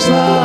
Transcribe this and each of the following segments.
Krishna, Krishna,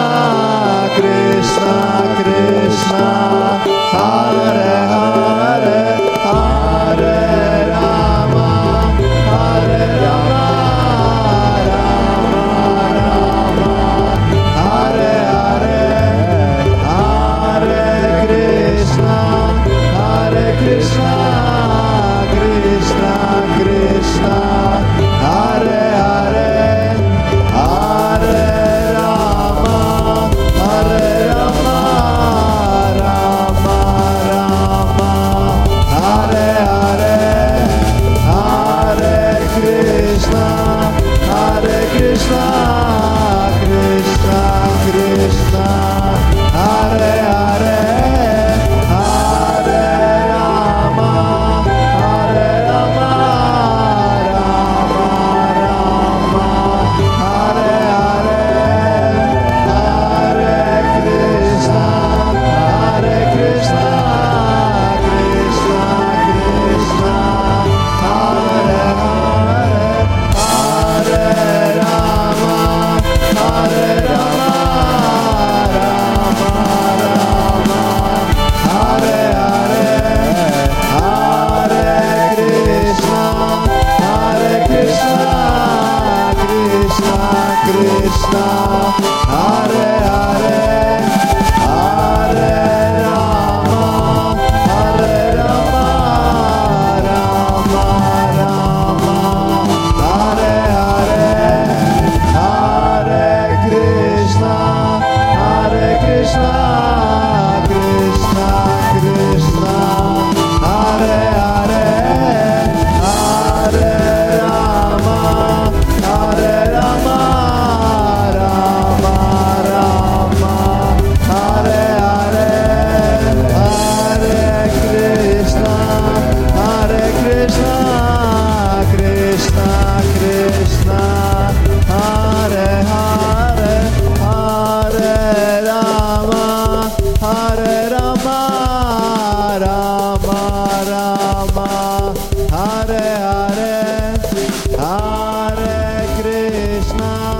나라 smile.